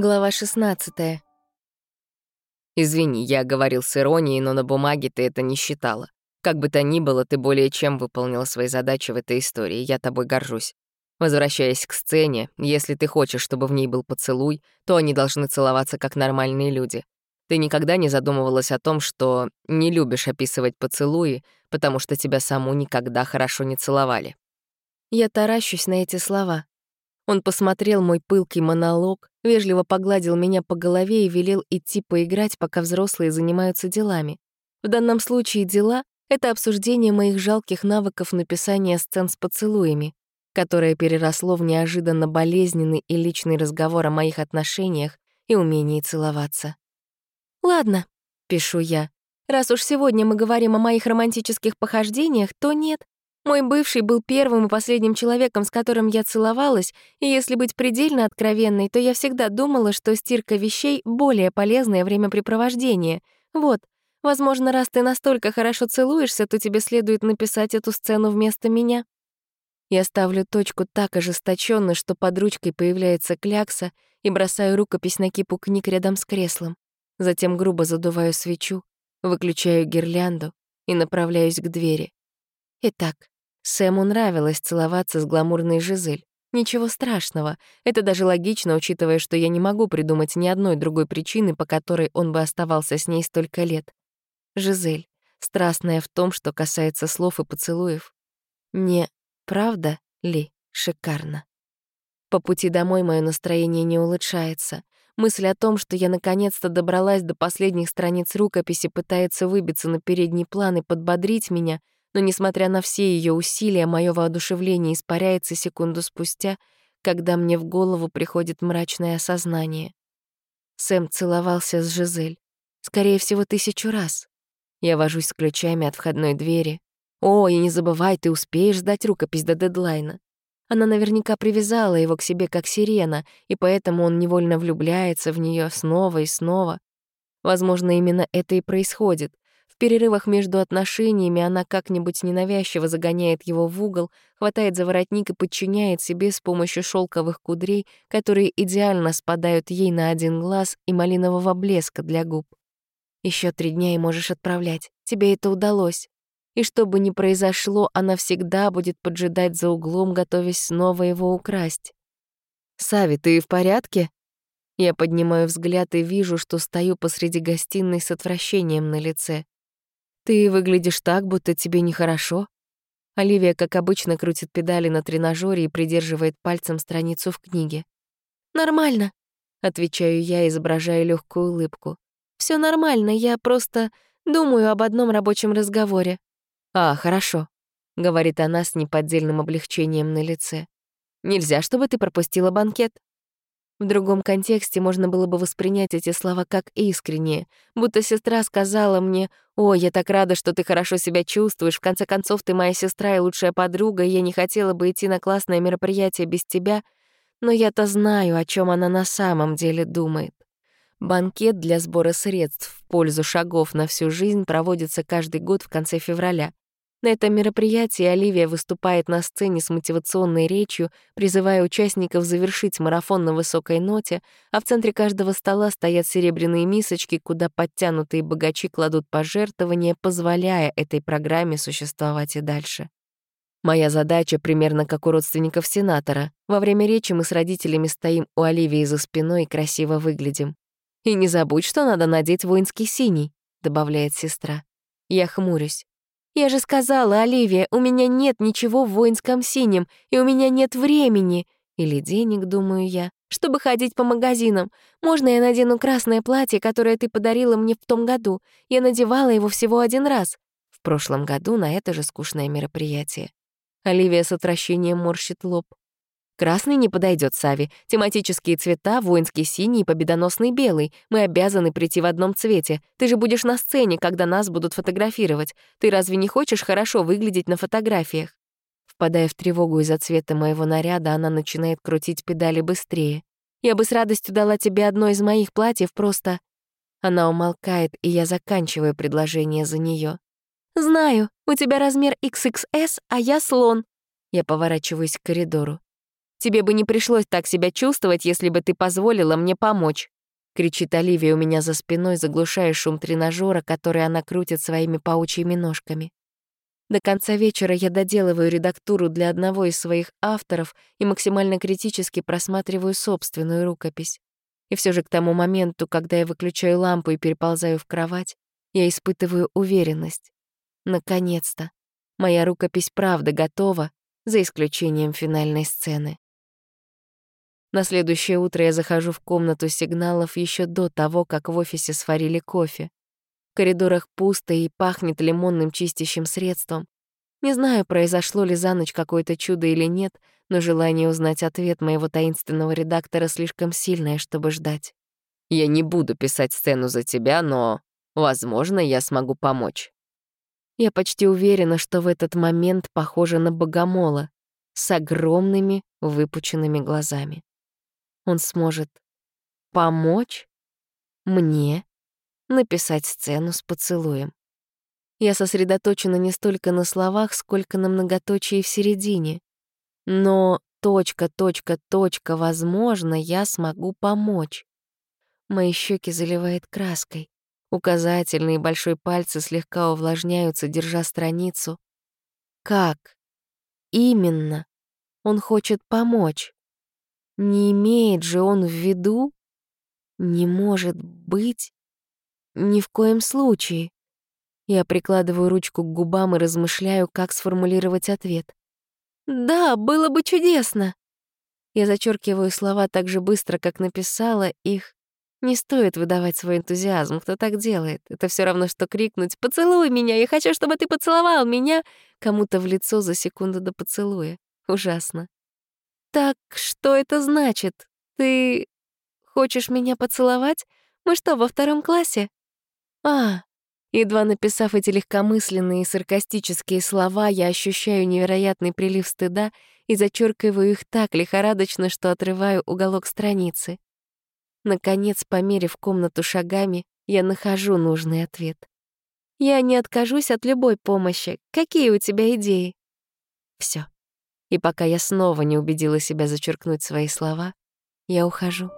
Глава 16. Извини, я говорил с иронией, но на бумаге ты это не считала. Как бы то ни было, ты более чем выполнила свои задачи в этой истории, я тобой горжусь. Возвращаясь к сцене, если ты хочешь, чтобы в ней был поцелуй, то они должны целоваться как нормальные люди. Ты никогда не задумывалась о том, что не любишь описывать поцелуи, потому что тебя саму никогда хорошо не целовали. Я таращусь на эти слова. Он посмотрел мой пылкий монолог, вежливо погладил меня по голове и велел идти поиграть, пока взрослые занимаются делами. В данном случае дела — это обсуждение моих жалких навыков написания сцен с поцелуями, которое переросло в неожиданно болезненный и личный разговор о моих отношениях и умении целоваться. «Ладно», — пишу я, — «раз уж сегодня мы говорим о моих романтических похождениях, то нет, мой бывший был первым и последним человеком, с которым я целовалась, и если быть предельно откровенной, то я всегда думала, что стирка вещей — более полезное времяпрепровождение. Вот, возможно, раз ты настолько хорошо целуешься, то тебе следует написать эту сцену вместо меня. Я ставлю точку так ожесточенно, что под ручкой появляется клякса, и бросаю рукопись на кипу книг рядом с креслом. Затем грубо задуваю свечу, выключаю гирлянду и направляюсь к двери. Итак, Сэму нравилось целоваться с гламурной Жизель. Ничего страшного. Это даже логично, учитывая, что я не могу придумать ни одной другой причины, по которой он бы оставался с ней столько лет. Жизель, страстная в том, что касается слов и поцелуев. Не правда ли шикарно? По пути домой мое настроение не улучшается. Мысль о том, что я наконец-то добралась до последних страниц рукописи, пытается выбиться на передний план и подбодрить меня — но, несмотря на все ее усилия, мое воодушевление испаряется секунду спустя, когда мне в голову приходит мрачное осознание. Сэм целовался с Жизель. Скорее всего, тысячу раз. Я вожусь с ключами от входной двери. «О, и не забывай, ты успеешь сдать рукопись до дедлайна». Она наверняка привязала его к себе как сирена, и поэтому он невольно влюбляется в нее снова и снова. Возможно, именно это и происходит перерывах между отношениями она как-нибудь ненавязчиво загоняет его в угол, хватает за воротник и подчиняет себе с помощью шелковых кудрей, которые идеально спадают ей на один глаз и малинового блеска для губ. Еще три дня и можешь отправлять. Тебе это удалось. И что бы ни произошло, она всегда будет поджидать за углом, готовясь снова его украсть. «Сави, ты в порядке?» Я поднимаю взгляд и вижу, что стою посреди гостиной с отвращением на лице. «Ты выглядишь так, будто тебе нехорошо». Оливия, как обычно, крутит педали на тренажере и придерживает пальцем страницу в книге. «Нормально», — отвечаю я, изображая легкую улыбку. Все нормально, я просто думаю об одном рабочем разговоре». «А, хорошо», — говорит она с неподдельным облегчением на лице. «Нельзя, чтобы ты пропустила банкет». В другом контексте можно было бы воспринять эти слова как искренние, будто сестра сказала мне «О, я так рада, что ты хорошо себя чувствуешь, в конце концов, ты моя сестра и лучшая подруга, и я не хотела бы идти на классное мероприятие без тебя», но я-то знаю, о чем она на самом деле думает. Банкет для сбора средств в пользу шагов на всю жизнь проводится каждый год в конце февраля. На этом мероприятии Оливия выступает на сцене с мотивационной речью, призывая участников завершить марафон на высокой ноте, а в центре каждого стола стоят серебряные мисочки, куда подтянутые богачи кладут пожертвования, позволяя этой программе существовать и дальше. Моя задача примерно как у родственников сенатора. Во время речи мы с родителями стоим у Оливии за спиной и красиво выглядим. «И не забудь, что надо надеть воинский синий», — добавляет сестра. Я хмурюсь. «Я же сказала, Оливия, у меня нет ничего в воинском синем, и у меня нет времени, или денег, думаю я, чтобы ходить по магазинам. Можно я надену красное платье, которое ты подарила мне в том году? Я надевала его всего один раз. В прошлом году на это же скучное мероприятие. Оливия с отвращением морщит лоб. Красный не подойдет Сави. Тематические цвета — воинский синий и победоносный белый. Мы обязаны прийти в одном цвете. Ты же будешь на сцене, когда нас будут фотографировать. Ты разве не хочешь хорошо выглядеть на фотографиях?» Впадая в тревогу из-за цвета моего наряда, она начинает крутить педали быстрее. «Я бы с радостью дала тебе одно из моих платьев, просто...» Она умолкает, и я заканчиваю предложение за нее. «Знаю, у тебя размер XXS, а я слон». Я поворачиваюсь к коридору. Тебе бы не пришлось так себя чувствовать, если бы ты позволила мне помочь», — кричит Оливия у меня за спиной, заглушая шум тренажера, который она крутит своими паучьими ножками. До конца вечера я доделываю редактуру для одного из своих авторов и максимально критически просматриваю собственную рукопись. И все же к тому моменту, когда я выключаю лампу и переползаю в кровать, я испытываю уверенность. Наконец-то. Моя рукопись правда готова, за исключением финальной сцены. На следующее утро я захожу в комнату сигналов еще до того, как в офисе сварили кофе. В коридорах пусто и пахнет лимонным чистящим средством. Не знаю, произошло ли за ночь какое-то чудо или нет, но желание узнать ответ моего таинственного редактора слишком сильное, чтобы ждать. «Я не буду писать сцену за тебя, но, возможно, я смогу помочь». Я почти уверена, что в этот момент похожа на богомола с огромными выпученными глазами он сможет помочь мне написать сцену с поцелуем. Я сосредоточена не столько на словах, сколько на многоточии в середине. Но точка, точка, точка, возможно, я смогу помочь. Мои щеки заливает краской. Указательные и большой пальцы слегка увлажняются, держа страницу. Как? Именно. Он хочет помочь. Не имеет же он в виду? Не может быть. Ни в коем случае. Я прикладываю ручку к губам и размышляю, как сформулировать ответ. «Да, было бы чудесно!» Я зачеркиваю слова так же быстро, как написала их. Не стоит выдавать свой энтузиазм, кто так делает. Это все равно, что крикнуть «Поцелуй меня! Я хочу, чтобы ты поцеловал меня!» кому-то в лицо за секунду до поцелуя. Ужасно. «Так что это значит? Ты хочешь меня поцеловать? Мы что, во втором классе?» «А...» Едва написав эти легкомысленные и саркастические слова, я ощущаю невероятный прилив стыда и зачеркиваю их так лихорадочно, что отрываю уголок страницы. Наконец, померив комнату шагами, я нахожу нужный ответ. «Я не откажусь от любой помощи. Какие у тебя идеи?» Все. И пока я снова не убедила себя зачеркнуть свои слова, я ухожу.